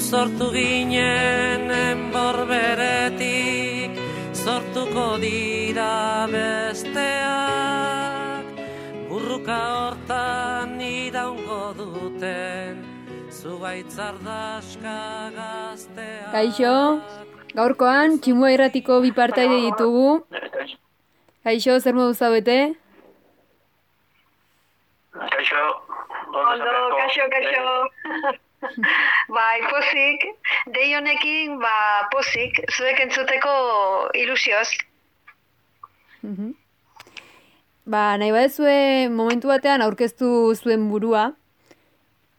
sortu ginen enborberetik sortuko dira besteak burruka hortan iraungo duten zugaitzardaska gazteak Kaixo, gaurkoan tximua irratiko bi partaide ditugu. Kaixo, zer modu zaudete? Kaixo, Ondo, kaixo, kaixo. bai, pozik, dei honekin, ba, pozik, zuek entzuteko ilusioz. Mhm. Ba, nahi badezue momentu batean aurkeztu zuen burua,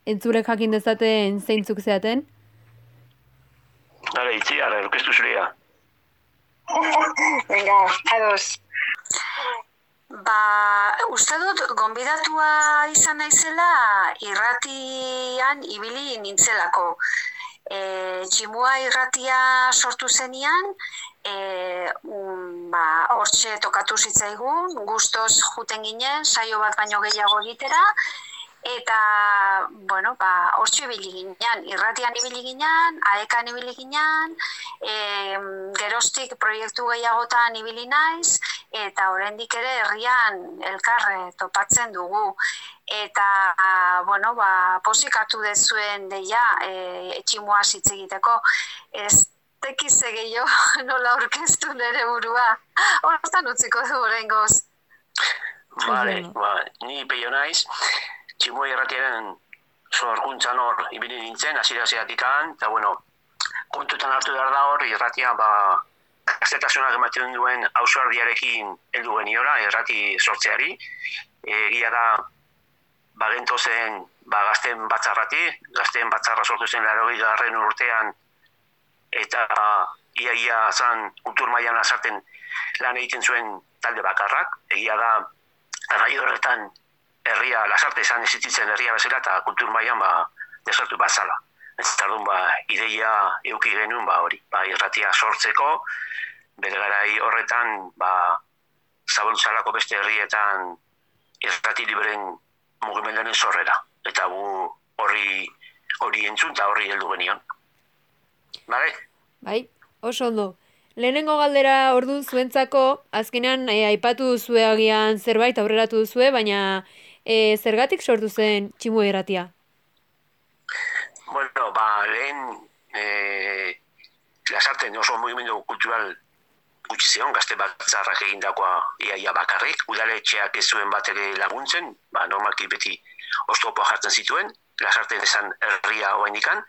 entzurek jakin dezaten zeintzuk zeaten. Hale, itzi, ara, orkestu zurea. Venga, ados. Ba, uste dut, gonbidatua izan naizela irratian ibili nintzelako. E, tximua irratia sortu zenian, e, um, ba, hortxe tokatu zitzaigun, guztoz juten ginen, saio bat baino gehiago egitera, eta, bueno, ba, hortxe ibili ginen, irratian ibili ginen, aekan ibili ginen, e, gerostik proiektu gehiagotan ibili naiz, eta oraindik ere herrian elkarre topatzen dugu. Eta, a, bueno, ba, posik hartu dezuen deia, e, etximua hitz egiteko, ez tekize gehiago nola aurkeztu nere burua. Hortan utziko du oraingoz. Vale, ba, ni peio naiz, tximua irratiaren sorkuntzan hor ibili nintzen, hasiera hasiatikan, eta bueno, kontutan hartu behar da hor, irratia, ba, gaztetasunak ematen duen ausardiarekin heldu geniola, irrati sortzeari, egia da, ba, gentozen, ba, gazten batzarrati, gazten batzarra sortu zen laro garren urtean, eta ia-ia zan kultur mailan azarten lan egiten zuen talde bakarrak, egia da, garai horretan herria lasarte izan ezitzen herria bezala eta kultur mailan ba, desertu bazala. Ez tardun ba, ideia euki genuen ba hori, ba, irratia sortzeko, bere garai horretan ba, zaboltzalako beste herrietan irrati liberen mugimendaren sorrera. Eta gu horri hori entzun eta horri heldu genion. Bale? Bai, oso ondo. Lehenengo galdera ordu zuentzako, azkenean e, aipatu duzue agian zerbait aurreratu duzue, baina e, zergatik sortu zen tximua irratia? Bueno, ba, lehen e, lasarten oso mugimendu kultural gutxi zion, gazte batzarrak egindakoa iaia bakarrik, udaletxeak ez zuen bat laguntzen, ba, normalki beti oztopoa jartzen zituen, lasarten esan herria oainikan,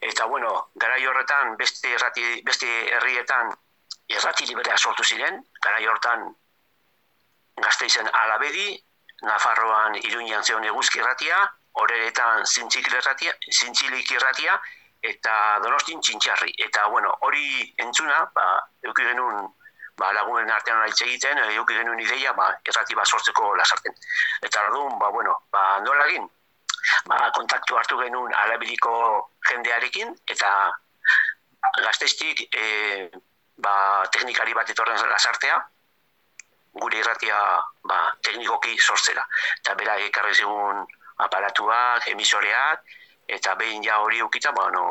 eta bueno, garai horretan beste errati, beste herrietan errati liberea sortu ziren, garai horretan gazteizen alabedi, Nafarroan Iruñan zeon eguzki zintzik irratia, zintzilik irratia, eta donostin txintxarri. Eta, bueno, hori entzuna, ba, euki genuen ba, lagunen artean hitz egiten, euki genuen ideia, ba, irrati bat sortzeko lasarten. Eta orduan, ba, bueno, ba, nola egin? Ba, kontaktu hartu genuen alabiliko jendearekin, eta gazteiztik e, ba, teknikari bat etorren lasartea, gure irratia ba, teknikoki sortzera. Eta bera ekarri zigun aparatuak, emisoreak, eta behin ja hori eukita, ba, no,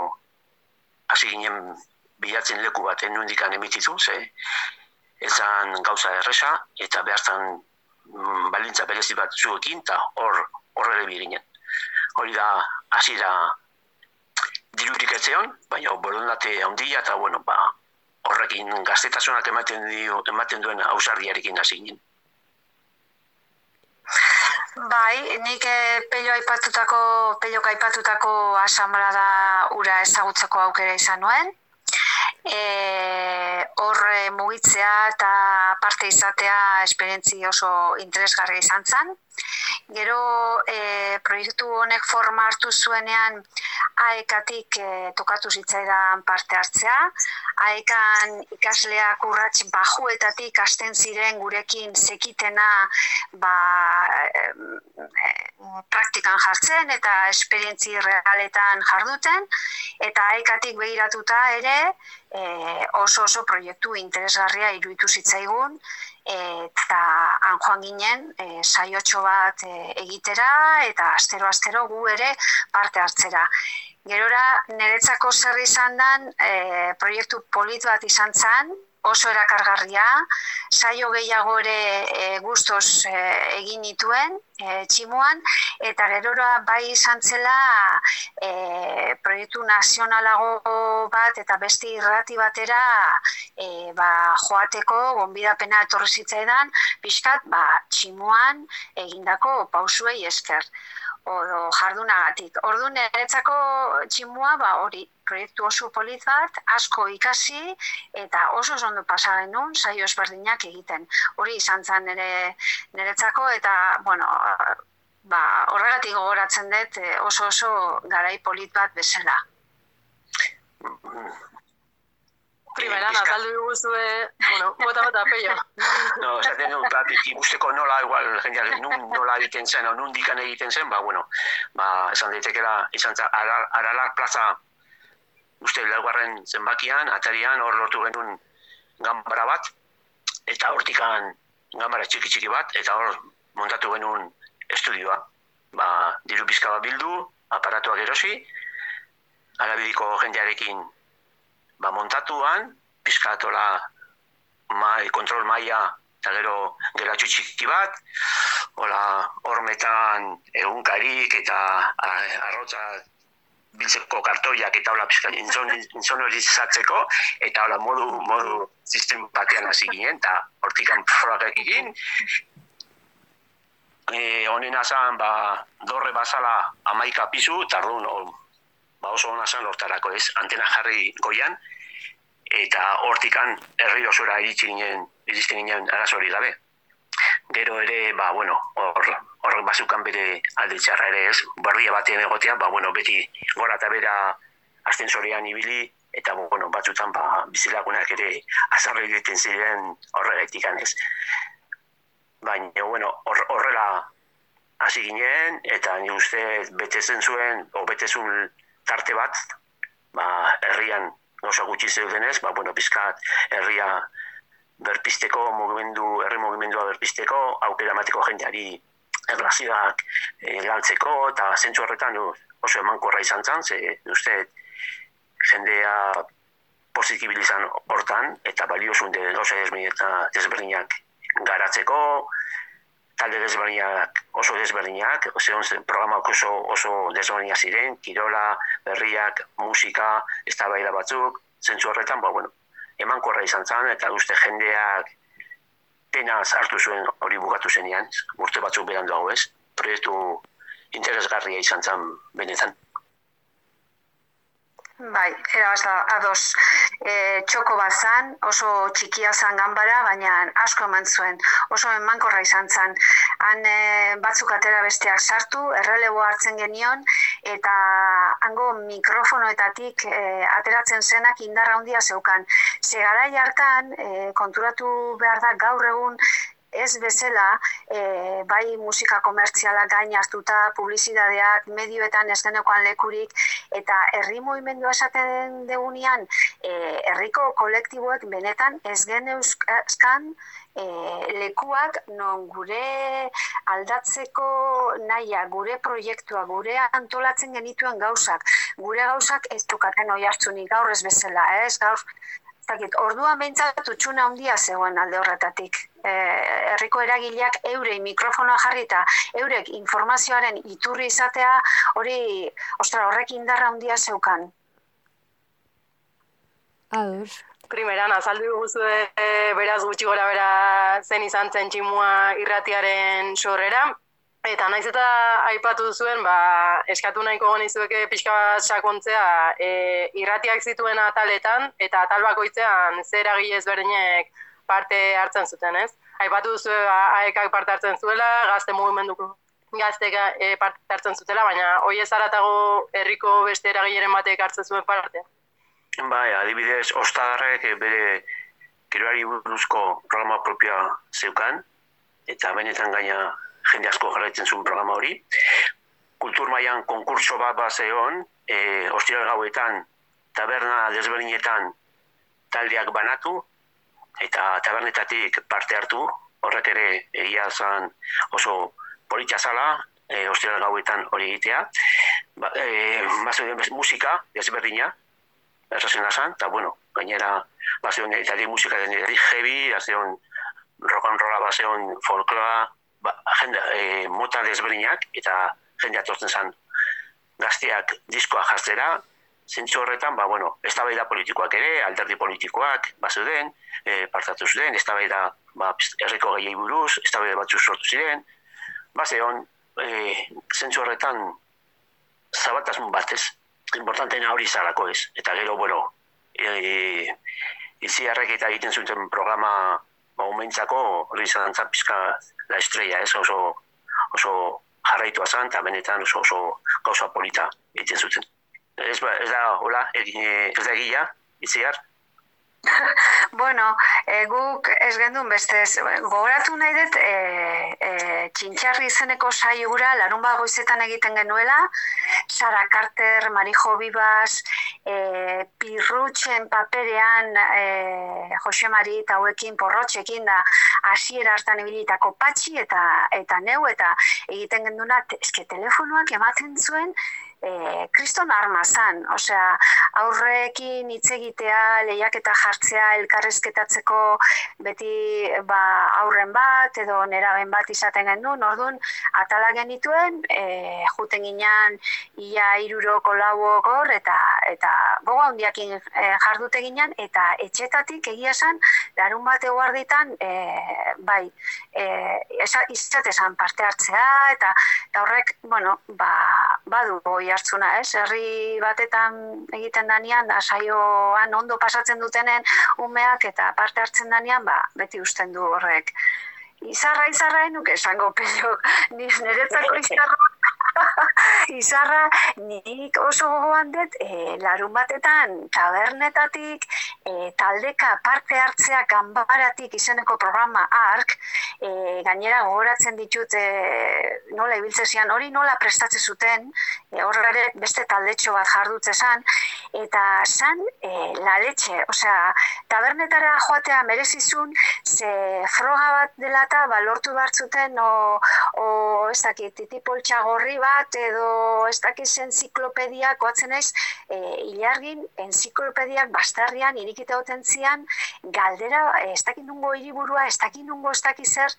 hasi ginen bilatzen leku baten nundikan emititu, ze ezan gauza erresa, eta behartan mm, balintza berezi bat zuekin, eta hor horre ginen. Hori da, hasi da dirurik etzeon, baina borondate handia, eta bueno, ba, horrekin gaztetasunak ematen, dio, ematen duen ausardiarekin hasi ginen. Bai, nik eh, peio aipatutako, peio aipatutako asamblada ura ezagutzeko aukera izan nuen. E, hor mugitzea eta parte izatea esperientzi oso interesgarri izan zen. Gero e, proiektu honek forma hartu zuenean aekatik e, tokatu zitzaidan parte hartzea. Aekan ikasleak urrats bajuetatik hasten ziren gurekin zekitena ba, e, praktikan jartzen eta esperientzi realetan jarduten eta aekatik begiratuta ere e, oso oso proiektu interesgarria iruditu zitzaigun eta han joan ginen e, saiotxo bat e, egitera eta astero astero gu ere parte hartzera. Gerora, niretzako zer izan dan, e, proiektu polit bat izan zen, oso erakargarria, saio gehiago ere e, guztoz e, egin nituen e, tximuan, eta gerora bai izan zela e, proiektu nazionalago bat eta beste irrati batera e, ba, joateko gonbidapena etorri zitzaidan, pixkat ba, tximuan egindako pausuei esker o, jardunagatik. Ordu niretzako tximua, ba, hori, proiektu oso polit bat, asko ikasi, eta oso ondo pasa genuen, saio ezberdinak egiten. Hori izan zen nire, niretzako, eta, bueno, ba, horregatik gogoratzen dut eh, oso oso garai polit bat bezala. Primera, nazaldu diguzue, bueno, bota bota, peio. no, esaten dut, ba, ikusteko nola, igual, jendeak, nun nola egiten zen, o nun dikan egiten zen, ba, bueno, ba, esan daitekela, izan zen, aralak plaza, uste, laugarren zenbakian, atarian, hor lortu genuen gambara bat, eta hortikan gambara txiki txiki bat, eta hor montatu genuen estudioa. Ba, diru pizka bat bildu, aparatuak erosi, alabidiko jendearekin ba, montatuan, pizkatola mai, kontrol maila eta gero gelatxo txiki bat, hola, hormetan egunkarik eta arrotza biltzeko kartoiak eta hola pizka inzonorizatzeko eta hola modu, modu sistem batean hasi ginen eta hortikan frogak egin. E, honen azan, ba, dorre bazala amaika pizu, eta ba oso hona zan hortarako ez, antena jarri goian, eta hortikan herri osora iritsi ginen, iristen ginen arazori gabe. Gero ere, ba, bueno, hor, hor bazukan bere alde txarra ere ez, barria batean egotea, ba, bueno, beti gora eta bera astensorian ibili, eta bueno, batzutan ba, bizilagunak ere azarri egiten ziren horregatik ez. Baina, bueno, horrela hasi ginen, eta ni uste betezen zuen, o betezun tarte bat, ba, herrian gauza gutxi zeudenez, ba, bueno, bizkat herria berpisteko, mugimendu, herri mugimendua berpisteko, aukera mateko jendeari erlazioak e, galtzeko, eta zentzu horretan oso emankorra izan zan, ze uste jendea positibilizan hortan, eta baliosun de gauza desberdinak garatzeko, talde desberdinak oso desberdinak, zen programak oso, oso desberdinak ziren, kirola, berriak, musika, ez da batzuk, zentzu horretan, ba, bueno, eman korra izan zen, eta uste jendeak penaz hartu zuen hori bukatu zenean, urte batzuk beran dugu ez, proiektu interesgarria izan zen benetan. Bai, era ados e, txoko bazan, oso txikia zan ganbara, baina asko eman zuen, oso emankorra izan zan. Han e, batzuk atera besteak sartu, errelebo hartzen genion, eta hango mikrofonoetatik e, ateratzen zenak indarra handia zeukan. Segara hartan, e, konturatu behar da gaur egun, ez bezala, e, bai musika komertziala gain hartuta, publizidadeak, medioetan ez denekoan lekurik, eta herri movimendua esaten degunean, e, herriko kolektiboek benetan ez geneuzkan e, lekuak non gure aldatzeko naia, gure proiektua, gure antolatzen genituen gauzak, gure gauzak ez dukaten oi hartzunik gaur ez bezala, ez gaur, Zakit, orduan behintzat utxuna handia zegoen alde horretatik. E, herriko eragileak eurei mikrofonoa jarrita, eurek informazioaren iturri izatea, hori, ostra, horrek indarra handia zeukan. Ados. Primeran, azaldu guzu e, beraz gutxi gora bera zen izan zen tximua irratiaren sorrera, Eta naiz eta aipatu zuen, ba, eskatu nahiko gonizueke pixka bat sakontzea e, irratiak zituen ataletan, eta atal bakoitzean zer agile ezberdinek parte hartzen zuten, ez? Aipatu duzu aekak parte hartzen zuela, gazte mugimenduko gaztek e, parte hartzen zutela, baina hoi ez aratago herriko beste eragileren batek hartzen zuen parte. Bai, adibidez, ostadarrek bere kiroari buruzko programa propioa zeukan, eta benetan gaina jende asko jarraitzen zuen programa hori. Kultur mailan konkurso bat bat zeon, e, ostiral gauetan, taberna desberdinetan taldeak banatu, eta tabernetatik parte hartu, horrek ere egia zan oso politxa zala, e, ostiral gauetan hori egitea. ba, e, musika, desberdina, errazen zan, eta bueno, gainera, bazeuden itali musika den itali heavy, bazeuden rock and rolla, bazeuden folkloa, ba, jende, e, mota desberdinak, eta jende atortzen zan gazteak diskoa jaztera, zentzu horretan, ba, bueno, eztabaida politikoak ere, alderdi politikoak, bazeuden, e, partatu ziren, eztabaida ba, herriko gehiei buruz, eztabaida batzu sortu ziren, bazeon, e, zentzu horretan, zabaltasun batez, importanteena hori zarako ez. Eta gero, bueno, e, itziarrek eta egiten zuten programa ba, umentzako hori izan pizka la estrella, ez oso, oso jarraitua zen, eta benetan oso, oso gauza polita egiten zuten. Ez, ba, ez da, hola, ez da egia, itziar? Bueno, e, guk ez gendun beste ez, gogoratu nahi dut e, e, txintxarri izeneko saiura larun goizetan egiten genuela, Sara Carter, Marijo Bibas, e, Pirrutxen paperean e, Jose Mari eta hauekin porrotxekin da hasiera hartan ibilitako patxi eta eta neu eta egiten genduna te- eske telefonoak ematen zuen e, kriston arma zan, osea, aurrekin hitz egitea, lehiaketa jartzea, elkarrezketatzeko beti ba, aurren bat edo neraben bat izaten genuen, orduan atala genituen, e, juten ginean ia iruroko lauok hor, eta, eta gogo handiakin e, jardute ginean, eta etxetatik egia esan, larun bat eguarditan, e, bai, e, esa, parte hartzea, eta, eta horrek, bueno, ba, badu goi hartzuna, ez? Herri batetan egiten danean, da saioan ondo pasatzen dutenen umeak eta parte hartzen danean, ba, beti usten du horrek. Izarra, izarra, enuke esango pello, niz niretzako izarra, izarra, nik oso gogoan dut, e, larun batetan, tabernetatik, e, taldeka parte hartzea ganbaratik izeneko programa ARK, e, gainera gogoratzen ditut e, nola ibiltze zian, hori nola prestatze zuten, e, hor ere beste taldetxo bat jardutze zan, eta zan e, la letxe, osea, tabernetara joatea merezizun, ze froga bat dela eta ba, lortu behar zuten, o, o ez dakit, titipoltxa gorri bat, edo ez dakit enziklopediak, oatzen naiz, e, ilargin, enziklopediak bastarrian irikita oten zian, galdera, ez dakit nungo hiriburua, ez dakit nungo ez dakit zer,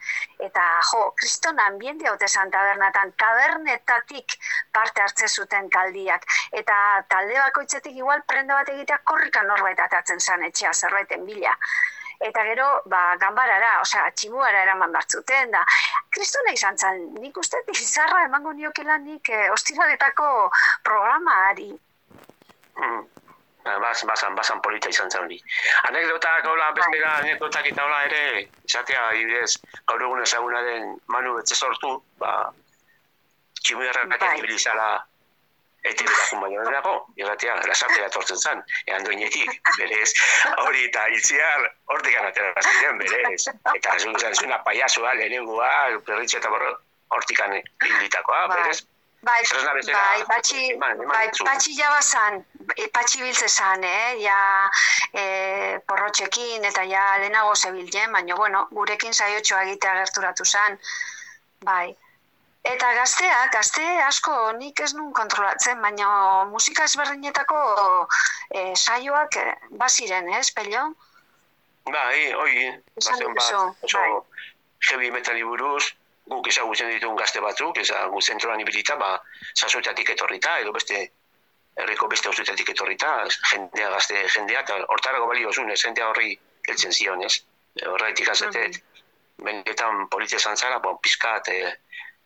eta jo, kriston ambiente haute zan tabernatan, tabernetatik parte hartze zuten taldiak, eta talde bakoitzetik igual prenda bat egitea korrika norbait atatzen zan etxea zerbaiten bila eta gero, ba, ganbarara, osea, tximuara eraman batzuten, da, kristona izan zen, nik uste izarra emango niokela nik eh, ostiraletako programaari. Mm. Bas, basan, basan polita izan zen hori. Anekdotak, hola, bestera, anekdotak eta hola ere, izatea, adibidez, gaur egun ezaguna den Manu Betze sortu, ba, tximuerrak Bai. Ete berakun baino dago, irratia, lasartea etortzen zen, ean duinetik, berez, hori eta itziar, hortik anatera ziren, berez, eta zuen zen zuena paiasua, lehenengoa, perritxe eta borro, hortikan ibilitakoa, Bai. berez, Bai, bai, patxi, eman- eman bai, zu. patxi jaba zan, e, patxi biltze zan, eh? ja e, porrotxekin eta ja lehenago zebilen, baina, bueno, gurekin saiotxoa egitea gerturatu zan, bai. Eta gazteak, gazte asko nik ez nun kontrolatzen, baina musika ezberdinetako e, saioak eh, baziren, ez, pello? Bai, hoi, Esan bazen bat, oso bai. heavy metali buruz, guk ezagutzen ditugun gazte batzuk, ezagu zentroan ibilita, ba, sasoetatik etorrita, edo beste herriko beste auzuetatik etorrita, jendea gazte jendea, eta hortarako balio zuen, ez jendea horri heltzen zion, ez? Horretik azetet, benetan politia izan zara, bon, pizkat, e,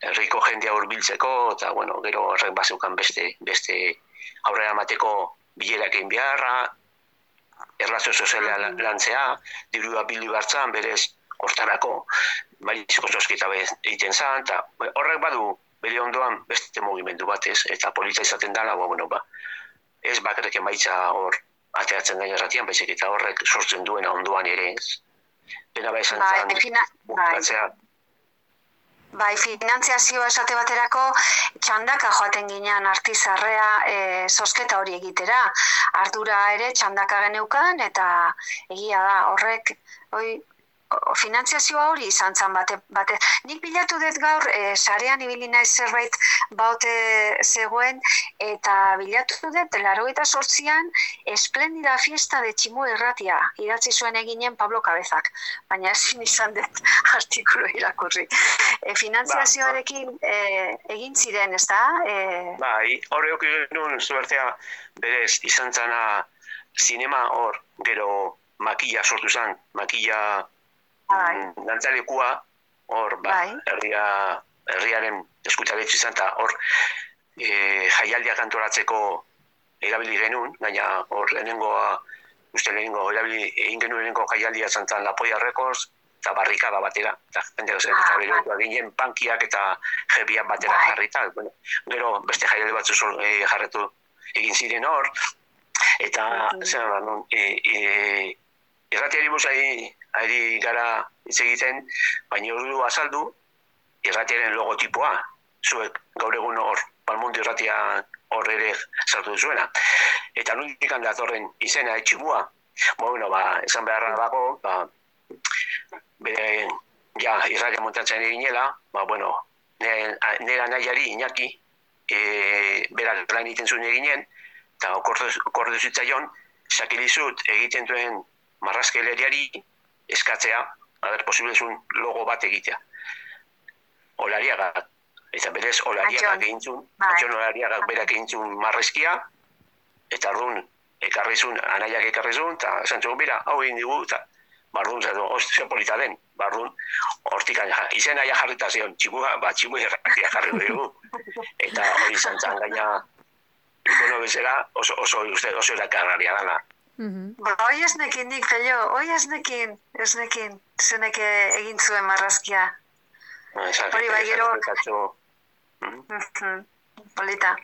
herriko jendea hurbiltzeko eta bueno, gero horrek bazeukan beste beste aurrera emateko bilerak egin beharra, erlazio soziala la- lantzea, dirua bildu bartzan, berez, hortarako, balizko zosketa be- egiten zan, eta horrek badu bere ondoan beste mugimendu bat ez, eta polita izaten dala, ba, bueno, ba, ez bakarrik emaitza hor ateratzen gain erratian, baizik eta horrek sortzen duena ondoan ere ez. Dena ba esan Bai, fina, bai, bukatzea, bai, finantziazio esate baterako txandaka joaten ginean artizarrea e, sosketa hori egitera. Ardura ere txandaka geneukan eta egia da horrek, hoi, finantziazioa hori izan zen bate, bate. Nik bilatu dut gaur, e, sarean ibili naiz zerbait baute zegoen, eta bilatu dut, laro eta sortzian, esplendida fiesta de tximu erratia, idatzi zuen eginen Pablo Cabezak, baina ezin izan dut artikulu irakurri. E, finantziazioarekin e, egin ziren, ez da? E, Bai, horreok genuen zuertea berez izan zana zinema hor, gero makilla sortu zen, makilla Bai. mm, dantzalekua, hor, ba, Bai. herria, herriaren eskutaletxe izan, eta hor e, jaialdiak antolatzeko erabili genuen, gaina hor lehenengoa, uste lehenengo, erabili, egin genuen lehenengo jaialdia izan Lapoia Records, eta barrikada batera, eta jende zen, Ah, eta bai. berotu ginen pankiak eta jebiak batera Bai. jarrita, bueno, gero beste jaialdi batzu sol, e, jarretu egin ziren hor, eta Mhm. zer da, non, e, e, irratiari buruz ari, ari gara hitz egiten, baina ordu azaldu, irratiaren logotipoa, zuek gaur egun hor, palmundi irratia hor ere sartu duzuena. Eta nundik datorren izena etxibua, bueno, ba, esan beharra dago, ba, bere, ja, irratia montatzen eginela, ba, bueno, nire nahiari, Iñaki, e, berak lan egiten zuen eginen, eta okordu zitzaion, sakilizut egiten duen marrazkeleriari eskatzea, haber posiblezun logo bat egitea. Olariagak, eta berez olariagak Antxon. egin zuen, Bai. antxon olariagak berak egin zuen marrezkia, eta orduan ekarri zuen, anaiak ekarri zuen, eta zuen, bera, hau egin digu, eta bardun, zato, ostia polita den, bardun, hortik izena ja jarrita zion, txikua, ba, errakia jarri dugu, eta hori izan zan gaina, bueno, bezala, oso, oso, uste, oso erakarraria dana. Mhm. Ba, hoi ez nekin nik, pello, hoi ez nekin, ez nekin, zenek egin zuen marrazkia. Esan, Hori bai, gero-. Mhm. Polita.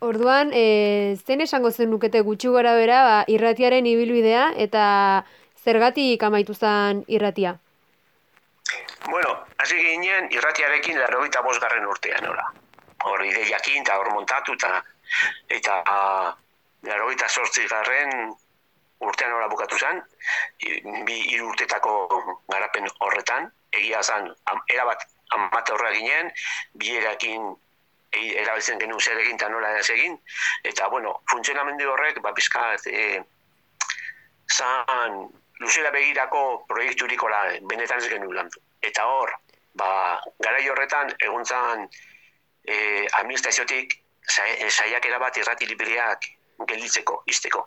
Orduan, e, zen esango zen nukete gutxi gora bera, ba, irratiaren ibilbidea eta zergatik amaitu zen irratia. Bueno, hasi ginen irratiarekin larogeita bosgarren urtean, nola. Hor ideiakin eta hor montatu eta eta larogeita sortzi garren urtean nola bukatu zen, bi hiru urtetako garapen horretan, egia zen, am, erabat amatorra ginen, bi erakin e, erabiltzen genuen zer egin eta nola ez egin, eta bueno, funtzionamendu horrek, ba, pizkat, e, zan luzera begirako proiekturikola benetan ez genuen landu. Eta hor, ba, garai horretan, egun zan e, administraziotik sai- saiakera bat irrati libreak gelditzeko, izteko.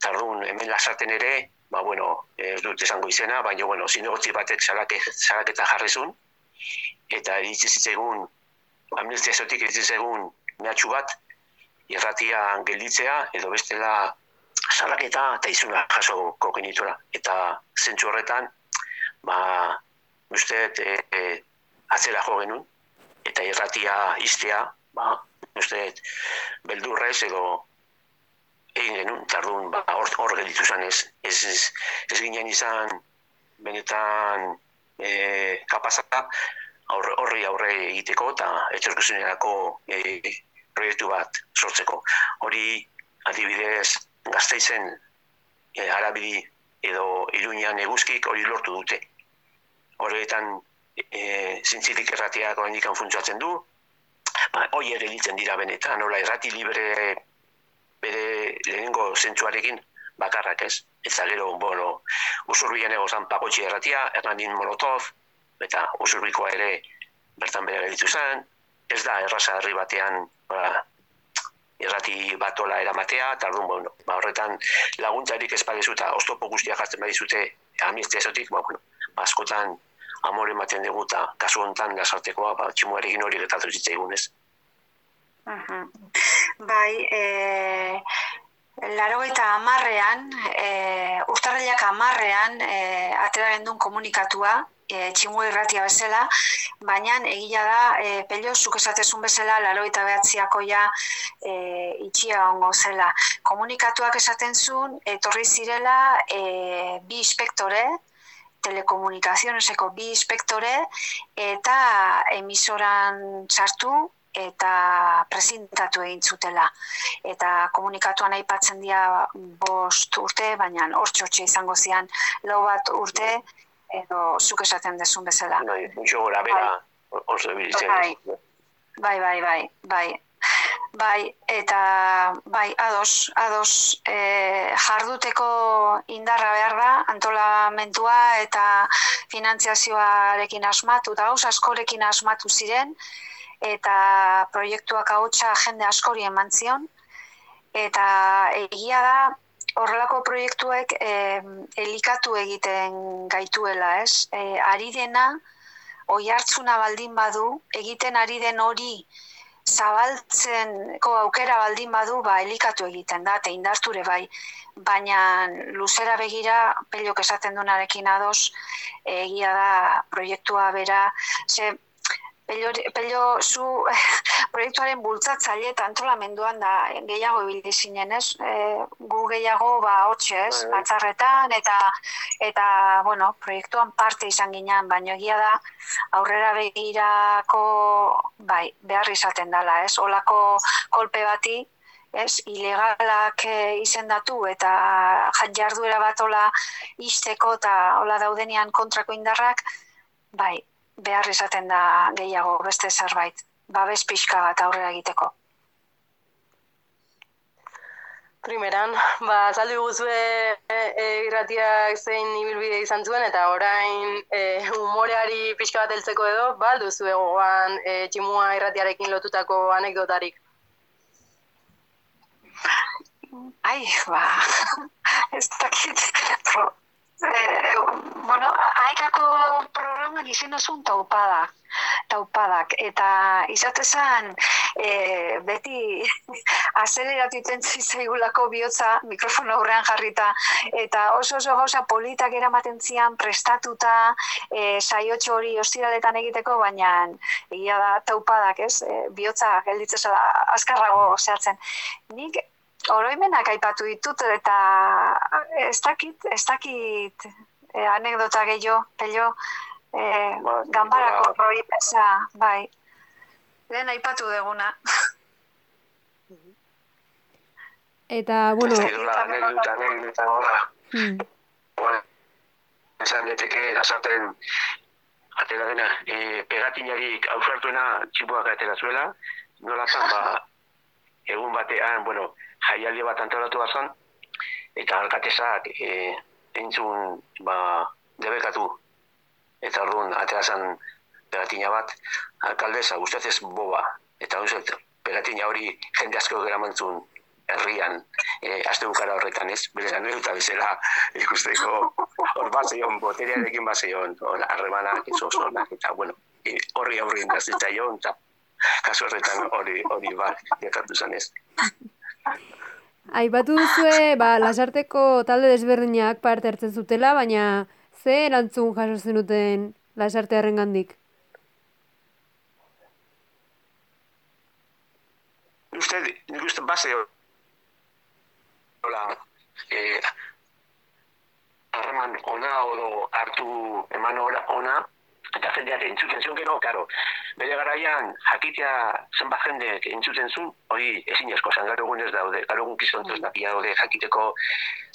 Tardun, hemen lasarten ere, ba, bueno, ez dut esango izena, baina, bueno, zinegotzi batek salake, salaketa jarrizun, eta iritsi zitzaigun, administraziotik iritsi zitzaigun mehatxu bat, irratia gelditzea, edo bestela salaketa eta izuna jasoko genituela. Eta zentsu horretan, ba, uste, e, e, atzera jo genuen, eta irratia iztea, ba, uste, beldurrez edo egin genuen, tardun, ba, hor, hor gelditu zen ez, ez, ez, ez ginen izan benetan e, kapazata aurre, horri aurre egiteko eta etorkizunerako e, proiektu bat sortzeko. Hori adibidez gazteizen e, arabidi edo iruñan eguzkik hori lortu dute. Horretan e, zintzilik erratiak oraindik funtsatzen du, ba, hoi ere litzen dira benetan, nola errati libre bere lehenengo zentsuarekin bakarrak ez. Eta gero, bueno, usurbian egozan pagotxi erratia, Hernanin Molotov, eta usurbikoa ere bertan bere gelditu zen, ez da erraza herri batean ba, irrati batola eramatea, eta orduan, bueno, ba, horretan laguntzarik ez badezu eta oztopo guztiak jartzen badizute administraziotik, ba, bueno, ba, askotan amore ematen dugu eta kasu honetan lasartekoa, ba, tximuarekin hori getatu zitzaigun ez. Mhm. Bai, e, larogeita amarrean, e, urtarrilak amarrean, e, atera gendun komunikatua, e, tximu irratia bezala, baina egia da, e, pelio, zuk esatezun bezala, larogeita behatziako ja e, itxia ongo zela. Komunikatuak esaten zuen, etorri zirela e, bi inspektore, telekomunikazioneseko bi inspektore, eta emisoran sartu, eta presentatu egin zutela. Eta komunikatuan aipatzen dira bost urte, baina hor txotxe izango zian lau bat urte, edo zuk esaten dezun bezala. Bai, mucho gora bera oso ibiltzen. Bai. Bai, bai, bai, bai. Bai, eta bai, ados, ados e, jarduteko indarra behar da, antolamentua eta finantziazioarekin asmatu, eta gauz askorekin asmatu ziren, eta proiektuak hautsa jende askori eman zion, eta egia da, horrelako proiektuek e, elikatu egiten gaituela, ez? E, ari dena, oi hartzuna baldin badu, egiten ari den hori zabaltzenko aukera baldin badu, ba, elikatu egiten da, eta indarture bai, baina luzera begira, pelok esaten dunarekin ados, egia da proiektua bera, ze, Pello, pello zu proiektuaren bultzatzaile eta antolamenduan da gehiago ibili zinen, ez? E, gu gehiago ba hotxe, ez? Bai. Batzarretan eta eta bueno, proiektuan parte izan ginean, baina egia da aurrera begirako bai, behar izaten dela, ez? Olako kolpe bati ez, ilegalak e, izendatu eta jarduera bat ola izteko eta ola daudenean kontrako indarrak, bai, behar izaten da gehiago beste zerbait, babes pixka bat aurrera egiteko. Primeran, ba, azaldu guzue e, e, irratiak zein ibilbide izan zuen, eta orain e, humoreari pixka bat heltzeko edo, ba, duzue gogoan e, tximua irratiarekin lotutako anekdotarik. Ai, ba, ez dakit, pro, eh, bueno, haikako programak izen osun taupadak, taupadak, eta izatezan e, beti azeleratu iten zitzaigulako bihotza mikrofono aurrean jarrita, eta oso oso gauza politak eramaten zian prestatuta e, saiotxo hori ostiraletan egiteko, baina egia da taupadak, ez? E, bihotza gelditzezala azkarrago zehatzen. Nik oroimenak aipatu ditut eta ez dakit, ez dakit eh, anekdota gehiago, pello, eh, Ba, ganbarako ba. roi pesa, bai. Lehen aipatu deguna. Eta, bueno, Ez dira, anekdota, anekdota, hola. hmm, Bueno, esan deteke, azarten, atera dena, e, pegatinarik ausartuena txipuak atera zuela, nola zan, ba, egun batean, bueno, jaialdi bat antolatu bazan, eta alkatesak e, entzun, ba, debekatu, eta orduan, atera zan pegatina bat, alkaldesa, ustez ez boba, eta ustez, pegatina hori jende asko geramantzun herrian, e, aste bukara horretan ez, bere anekdota bezala ikusteko hor bazeion, boterearekin bazeion, hor harremanak, ez oso eta bueno, e, horri aurri indazitzaion, eta kasu horretan hori hori bat gertatu zen ez. Aipatu duzue, ba, lasarteko talde desberdinak parte hartzen zutela, baina ze erantzun jaso zenuten lasartearen gandik? Uste, nik uste base hola, eh, harreman ona odo hartu eman ona, eta jendeak entzuten zuen gero, karo, bere garaian jakitea zenbat jendek entzuten zuen, hori ezin esko zen, gaur egun ez daude, gaur egun kizontuz dakia daude jakiteko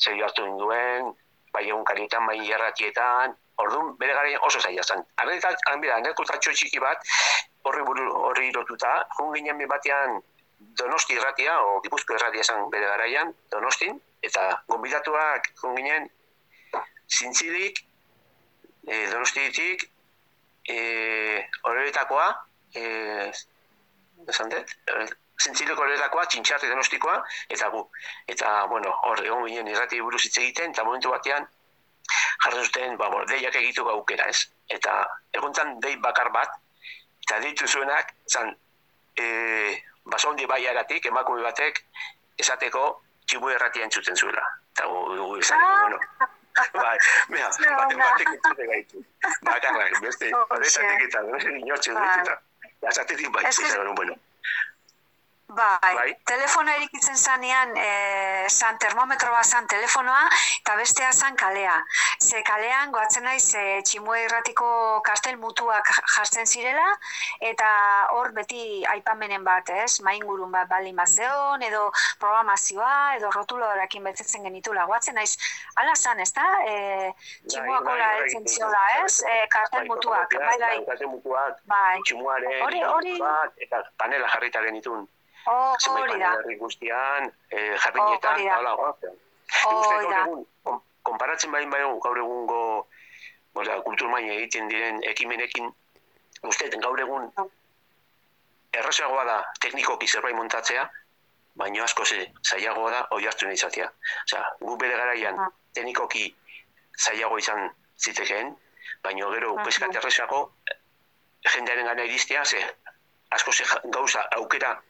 zer hartu duen, bai egun karietan, bai erratietan, orduan bere garaian oso zaila zen. Arretan, bera, anekdotatxo txiki bat, horri buru, horri lotuta, jun ginen batean Donosti irratia, o Gipuzko irratia esan bere garaian, Donostin, eta gonbidatuak jun ginen zintzilik, e, Donostitik, e, horretakoa, e, esan dut, zintzilik horretakoa, txintxarri donostikoa, eta gu. Eta, bueno, hor egon ginen irrati buruz hitz egiten, eta momentu batean, jarri zuten, ba, bo, deiak egitu aukera, ez? Eta egontzan dei bakar bat, eta deitu zuenak, zan, e, basondi baiaratik, emakume batek, esateko txibu erratia entzuten zuela. Eta gu, gu esan, bueno, bai, bea, baten batek entzute gaitu. Bakarrak, beste, horretatik eta, no sé, inotxe dut, eta, lasatetik bai, Ez que- esan, bueno, Bai, Bai. telefono erikitzen zanean, e, zan termometro bat zan telefonoa, eta bestea zan kalea. Ze kalean, goatzen naiz, e, tximue irratiko kartel mutuak jartzen zirela, eta hor beti aipamenen bat, ez? Maingurun bat baldin bazeon, edo programazioa, edo rotuloarekin betetzen genitula. Goatzen naiz, ala zan, ez da? E, tximuako bai, la bai, heltzen bai, ziola, ez? E, kartel mutuak, bai, bai. Kartel mutuak, Bai. tximuaren, Hori- hori- eta panela jarrita genitun. Oh, hori da. herri guztian, eh, jardinetan, da. hola, Hori da. egun, konparatzen bain baino gaur egungo Oza, kultur maila egiten diren ekimenekin, uste gaur egun errazagoa da teknikoki zerbait montatzea, baino asko ze zailagoa da oi hartu izatea. Osea, gu bere garaian Ah. teknikoki zailago izan zitekeen, baino gero peskat ah. errazago jendearen gana iristea, ze asko ze gauza aukera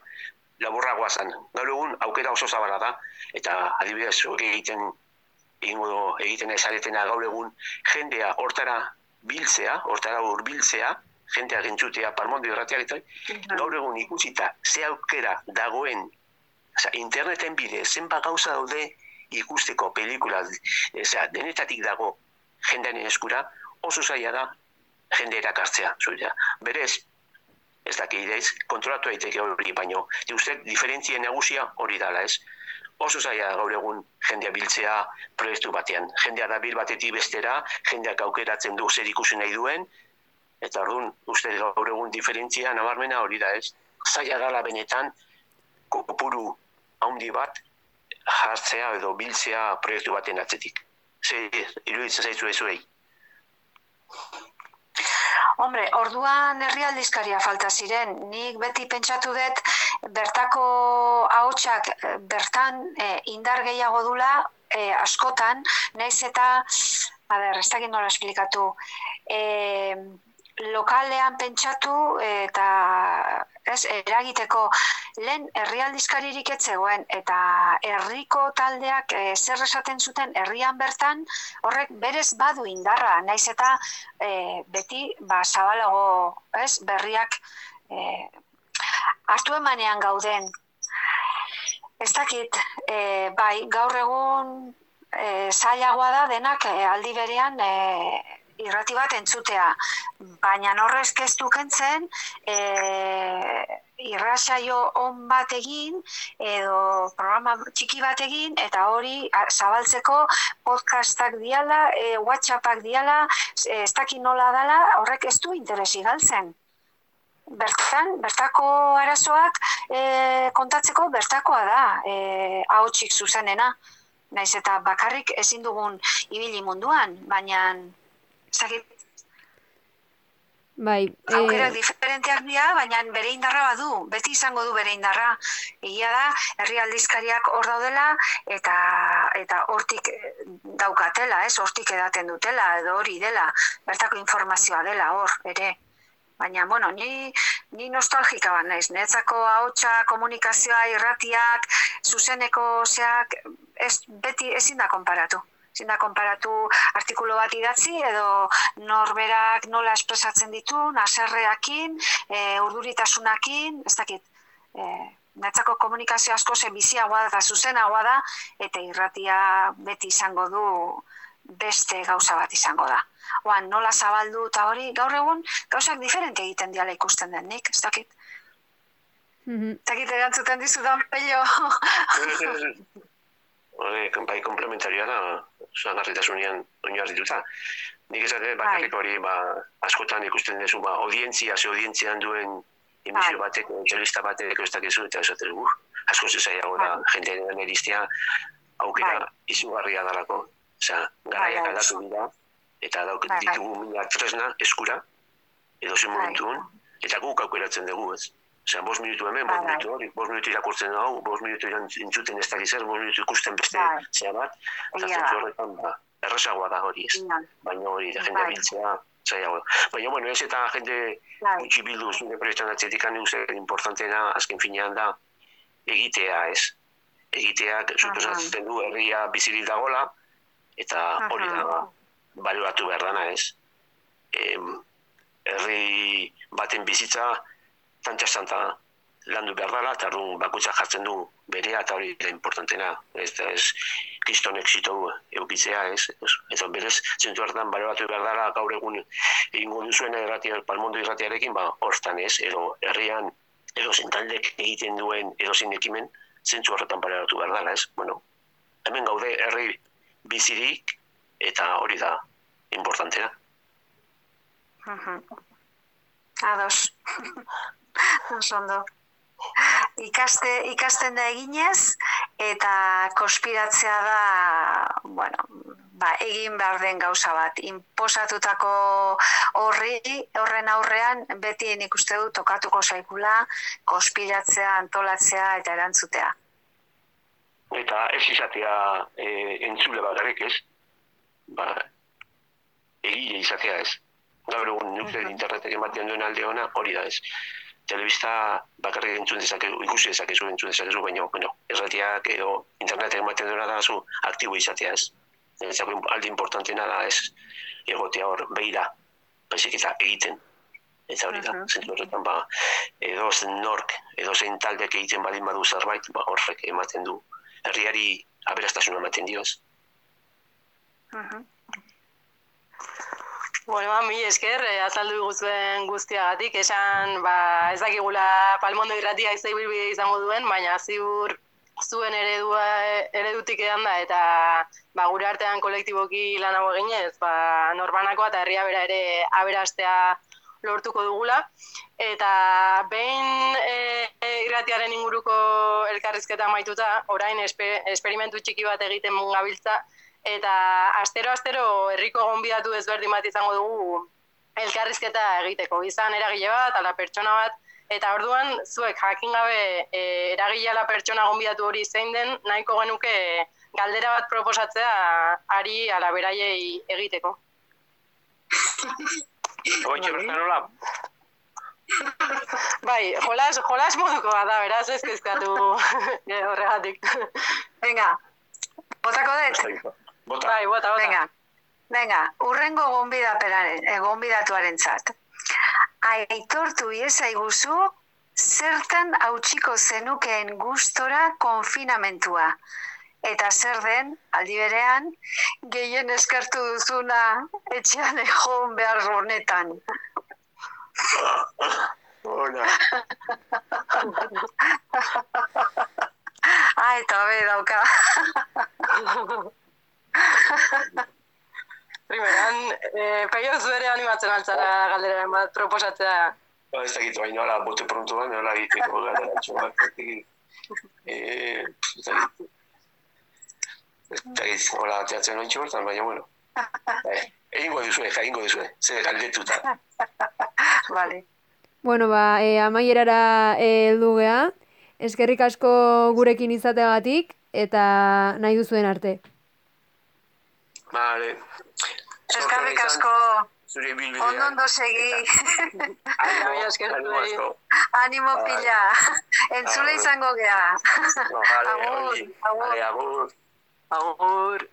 laburragoa zen. Gaur egun aukera oso zabala da, eta adibidez, hori egiten egingo du- egiten ezaretena gaur egun jendea hortara biltzea, hortara hurbiltzea, jendea gentzutea, palmondo irratiak eta gaur egun ikusita ze aukera dagoen Osea, interneten bide zenba gauza daude ikusteko pelikula, osea, denetatik dago jendearen eskura, oso zaila da jende erakartzea, zuia. Berez, ez daki ideiz, kontrolatu daiteke hori, baino, uste diferentzia nagusia hori dala, ez? Oso zaila gaur egun jendea biltzea proiektu batean. Jendea da bil batetik bestera, jendeak aukeratzen du zer ikusi nahi duen, eta orduan, uste gaur egun diferentzia nabarmena hori da, ez? Zaila dala benetan, kopuru haundi bat jartzea edo biltzea proiektu baten atzetik. Ze, iruditzen zaizu ezuei. Hombre, orduan herrialdizkaria falta ziren. Nik beti pentsatu dut bertako ahotsak eh, bertan eh, indar gehiago dula eh, askotan, naiz eta a ber, ez dakit nola esplikatu. Eh, lokalean pentsatu eta ez eragiteko lehen herrialdizkaririk ez zegoen eta herriko taldeak eh, zer esaten zuten herrian bertan horrek berez badu indarra naiz eta eh, beti ba zabalago ez berriak eh, hartu emanean gauden. Ez dakit eh, bai gaur egun eh, zailagoa da denak eh, aldi berean eh, irrati bat entzutea. Baina horrez keztu kentzen, e, irrasaio on bat egin, edo programa txiki bat egin, eta hori zabaltzeko podcastak diala, e, whatsappak diala, e, ez dakit nola dala, horrek ez du interesi galtzen. Bertan, bertako arazoak e, kontatzeko bertakoa da, e, ahotsik zuzenena. Naiz eta bakarrik ezin dugun ibili munduan, baina zakit, Bai, aukerak eh, diferenteak dira, baina bere indarra badu, beti izango du bere indarra. Egia da, herri aldizkariak hor daudela, eta eta hortik eh, daukatela, ez, hortik edaten dutela, edo hori dela, bertako informazioa dela hor, ere. Baina, bueno, ni, ni nostalgika bat naiz, netzako ahotsa, komunikazioa, irratiak, zuzeneko zeak, ez, beti ezin da konparatu. Ezin da konparatu artikulu bat idatzi edo norberak nola espresatzen ditu, naserreakin, e, urduritasunakin, ez dakit, e, netzako komunikazio asko ze biziagoa da, zuzenagoa da, eta irratia beti izango du beste gauza bat izango da. Oan, nola zabaldu eta hori, gaur egun gauzak diferente egiten diala ikusten den nik, ez dakit. mhm. Ez dakit erantzuten dizudan pello. Bai komplementarioa da, zagarritasunean oinarrituta. Nik esate bakarrik hori ba, askotan ikusten duzu ba, audientzia, ze audientzian duen emisio Bai. batek, txelista batek ez dakizu, eta esaten dugu, asko zezaiago da, Bai. jendearen eristea aukera Bai. izugarria dalako. Osea, Bai, garaiak bai. aldatu dira, eta dauk Bai, bai. ditugu mila tresna eskura, edo zen Bai. momentuan, eta guk aukeratzen dugu, ez? Osea, bost minutu hemen, bost minutu hori, bost minutu irakurtzen dugu, bost minutu entzuten ez dakiz zer, bost minutu ikusten beste zea bat, eta zentzu horretan, ba, errazagoa da hori, ez? Bai. Baina hori, jende biltzea, zailago. Baina, bueno, ez eta jende gutxi bildu zure proiektuan atzetik handi uste importantena azken finean da egitea, ez? Egiteak, suposatzen du herria bizirik dagola, eta hori da, baloratu behar dana, ez? Em, herri baten bizitza tantxa santa landu behar dela, eta orduan bakoitza jartzen du berea, eta hori da importantena, ez da ez kriston exito eukitzea, ez, ez, eta berez, zentu hartan baloratu behar dela, gaur egun egingo duzuen erratia, palmondo irratiarekin, ba, hortan ez, edo herrian, edo zentaldek egiten duen edo ekimen, zentzu horretan baloratu behar dela, ez, bueno, hemen gaude herri bizirik, eta hori da importantea. Mhm. Ados. Oso ondo. Ikaste, ikasten da eginez, eta konspiratzea da, bueno, ba, egin behar den gauza bat. Inposatutako horri, horren aurrean, beti nik uste du tokatuko zaikula, konspiratzea, antolatzea eta erantzutea. Eta ez izatea e, entzule bakarrik ez, ba, egile izatea ez. Gaur egun nukle internetek ematen duen alde ona hori da ez. Telebista bakarrik entzun dezakezu, ikusi dezakezu, entzun dezakezu, baina, bueno, erratiak edo internetek ematen duena da zu aktibo izatea ez. Ezako alde importantena da ez egotea hor behira, baizik eta egiten. Eta hori da, uh -huh. horretan, ba, edo zen nork, edo zein taldek egiten badin badu zerbait, ba, horrek ematen du, herriari aberastasuna ematen dioz. Uh -huh. Bueno, ba, mi esker, eh, azaldu guztuen guztiagatik, esan, ba, ez dakigula palmondo irratia ez bilbide izango duen, baina ziur zuen eredua, eredutik edan da, eta ba, gure artean kolektiboki lan hau eginez, ba, norbanakoa eta herria bera ere aberastea lortuko dugula. Eta behin e, e, irratiaren inguruko elkarrizketa maituta, orain esper, esperimentu txiki bat egiten mungabiltza, eta astero astero herriko gonbidatu ezberdin bat izango dugu elkarrizketa egiteko. Izan eragile bat ala pertsona bat eta orduan zuek jakin gabe e, eragile ala pertsona gonbidatu hori zein den nahiko genuke galdera bat proposatzea ari ala beraiei egiteko. Oitxe, bertan Bai, jolas, jolas moduko da, beraz ez kezkatu horregatik. Venga, botako dut. Bota. Bai, bota, bota. Venga, venga, urrengo eh, gonbidatuaren zat. Aitortu iesa iguzu, zertan hautsiko zenukeen gustora konfinamentua. Eta zer den, aldi berean, gehien eskartu duzuna etxean egon behar honetan. Hola. ah, eta be dauka. Primeran, eh, peio zuere animatzen altzara galdera bat proposatzea. Ba, ez dakit, baina nola bote pronto bat, nola egiteko galdera txoak. Eh, ez dakit. Ez dakit, hola, teatzen nointxe bertan, baina, bueno. Eh, egingo duzue, jaingo duzue, ze galdetuta. vale. Bueno, ba, e, amaierara heldu gea. Eskerrik asko gurekin izateagatik eta nahi duzuen arte. Vale. Eskarrik asko. Zure bilbidea. Ondo ondo segi. Animo asko. Animo pila. Entzule izango gea. Vale, Agur, agur. Agur. Agur.